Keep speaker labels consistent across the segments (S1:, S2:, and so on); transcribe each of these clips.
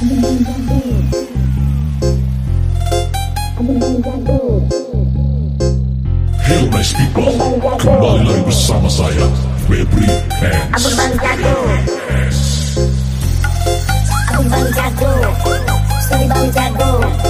S1: Hey nice people, kembali lagi bersama saya Febri Hands.
S2: Abang Bang Jago. Abang Bang Jago. Sorry Bang Jago.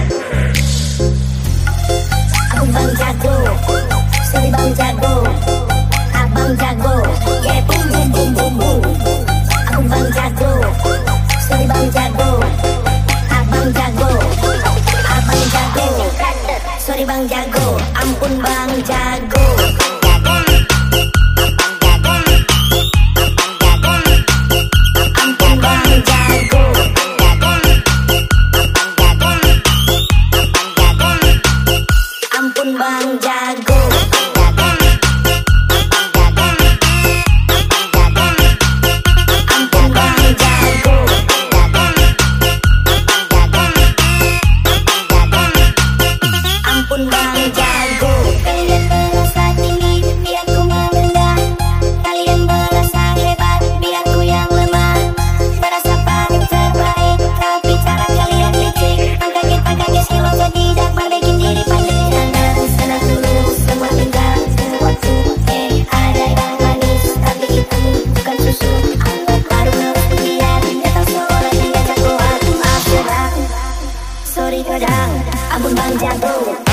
S2: bang jago ampun bang jago. Ampun bang jago. Boom.